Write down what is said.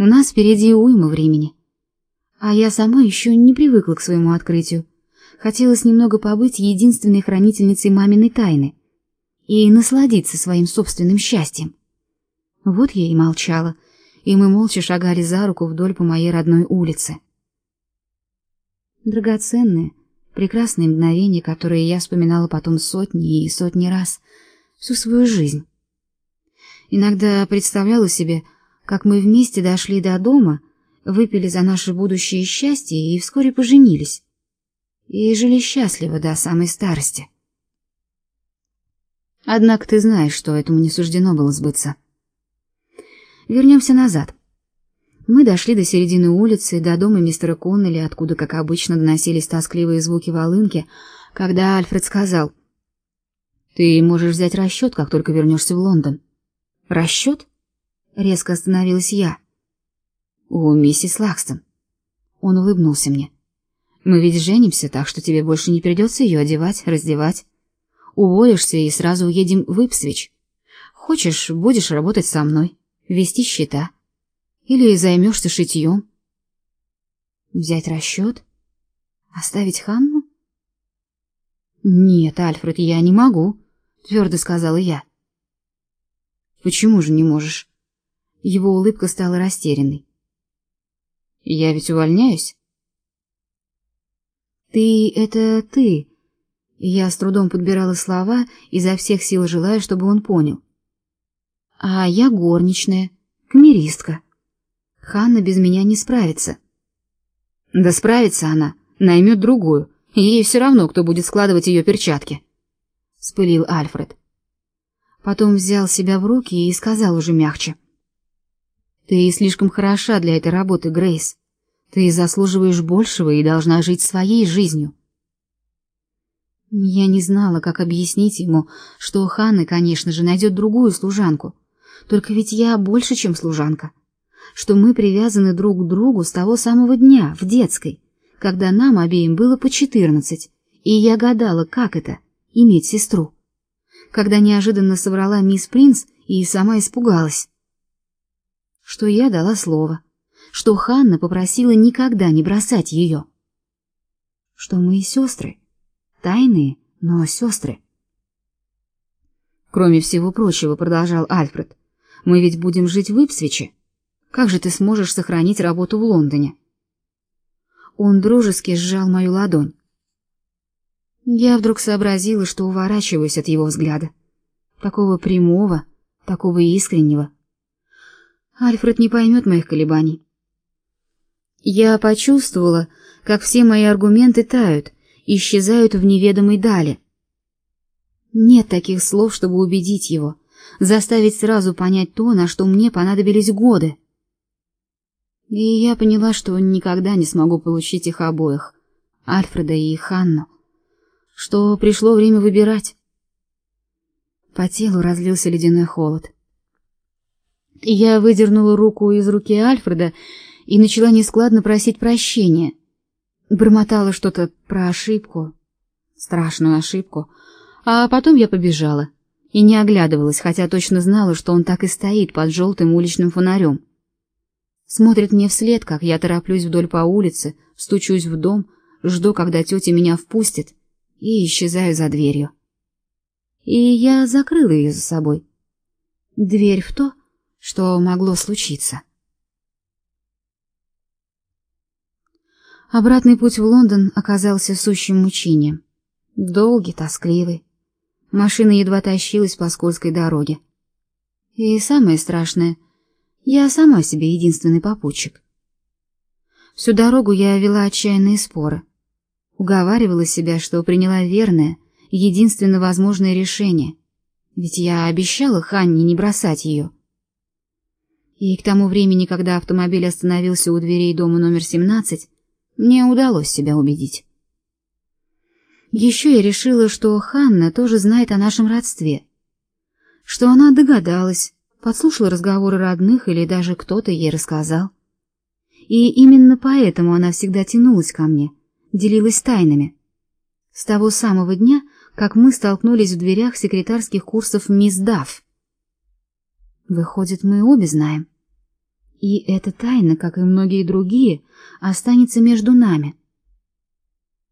У нас впереди уйма времени. А я сама еще не привыкла к своему открытию. Хотелось немного побыть единственной хранительницей маминой тайны и насладиться своим собственным счастьем. Вот я и молчала, и мы молча шагали за руку вдоль по моей родной улице. Драгоценные, прекрасные мгновения, которые я вспоминала потом сотни и сотни раз, всю свою жизнь. Иногда представляла себе, как мы вместе дошли до дома, выпили за наше будущее счастье и вскоре поженились. И жили счастливо до самой старости. Однако ты знаешь, что этому не суждено было сбыться. Вернемся назад. Мы дошли до середины улицы, до дома мистера Коннелли, откуда, как обычно, доносились тоскливые звуки волынки, когда Альфред сказал, «Ты можешь взять расчет, как только вернешься в Лондон». «Расчет?» — резко остановилась я. «У миссис Лакстон». Он улыбнулся мне. «Мы ведь женимся, так что тебе больше не придется ее одевать, раздевать. Уволишься и сразу уедем в Ипсвич. Хочешь, будешь работать со мной» вести счета или займешься шитьем. Взять расчет? Оставить Ханну? Нет, Альфред, я не могу, твердо сказала я. Почему же не можешь? Его улыбка стала растерянной. Я ведь увольняюсь. Ты это ты. Я с трудом подбирала слова, изо всех сил желая, чтобы он понял. А я горничная, камеристка. Ханна без меня не справится. Да справится она, наймет другую, ей все равно, кто будет складывать ее перчатки. Спылил Альфред. Потом взял себя в руки и сказал уже мягче. Ты слишком хороша для этой работы, Грейс. Ты заслуживаешь большего и должна жить своей жизнью. Я не знала, как объяснить ему, что Ханна, конечно же, найдет другую служанку, только ведь я больше, чем служанка. Что мы привязаны друг к другу с того самого дня, в детской, когда нам обеим было по четырнадцать, и я гадала, как это — иметь сестру. Когда неожиданно соврала мисс Принц и сама испугалась. Что я дала слово, что Ханна попросила никогда не бросать ее. Что мы и сестры, тайные, но сестры. Кроме всего прочего, продолжал Альфред, мы ведь будем жить в Ипсвиче. Как же ты сможешь сохранить работу в Лондоне? Он дружески сжал мою ладонь. Я вдруг сообразила, что уворачиваюсь от его взгляда, такого прямого, такого искреннего. Альфред не поймет моих колебаний. Я почувствовала, как все мои аргументы тают, исчезают в неведомой дали. Нет таких слов, чтобы убедить его заставить сразу понять то, на что мне понадобились годы. И я поняла, что никогда не смогу получить их обоих, Альфреда и Ханну, что пришло время выбирать. По телу разлился ледяной холод. Я выдернула руку из руки Альфреда и начала нескладно просить прощения. Бормотала что-то про ошибку, страшную ошибку, а потом я побежала и не оглядывалась, хотя точно знала, что он так и стоит под желтым уличным фонарем. Смотрит мне вслед, как я тороплюсь вдоль по улице, стучусь в дом, жду, когда тетя меня впустит, и исчезаю за дверью. И я закрыла ее за собой. Дверь в то, что могло случиться. Обратный путь в Лондон оказался сущим мучением. Долгий, тоскливый. Машина едва тащилась по скользкой дороге. И самое страшное, я сама себе единственный попутчик. Всю дорогу я вела отчаянные споры. Уговаривала себя, что приняла верное, единственно возможное решение. Ведь я обещала Ханне не бросать ее. И к тому времени, когда автомобиль остановился у дверей дома номер 17, мне удалось себя убедить. Еще я решила, что Ханна тоже знает о нашем родстве, что она догадалась, подслушала разговоры родных или даже кто-то ей рассказал. И именно поэтому она всегда тянулась ко мне, делилась тайнами. С того самого дня, как мы столкнулись в дверях секретарских курсов мисс Дафф. Выходит, мы обе знаем. И эта тайна, как и многие другие, останется между нами —